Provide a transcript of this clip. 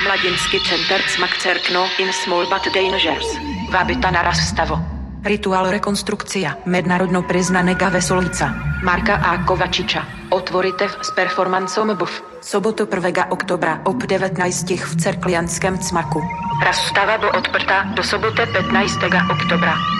Mladinský center Cmak Cerkno in Small But Dangers. Vábita naraz stavo. Rituál rekonstrukcia. mednarodno priznaného Vesolica. Marka A. Kovačiča. Otvorite s performancom BUF. Sobotu 1. oktobra ob 19 v Cerklianském cmaku. Raz byla bo odprta do soboty 15. oktobra.